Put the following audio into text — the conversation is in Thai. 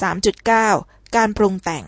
สามจุดเก้าการปรุงแต่ง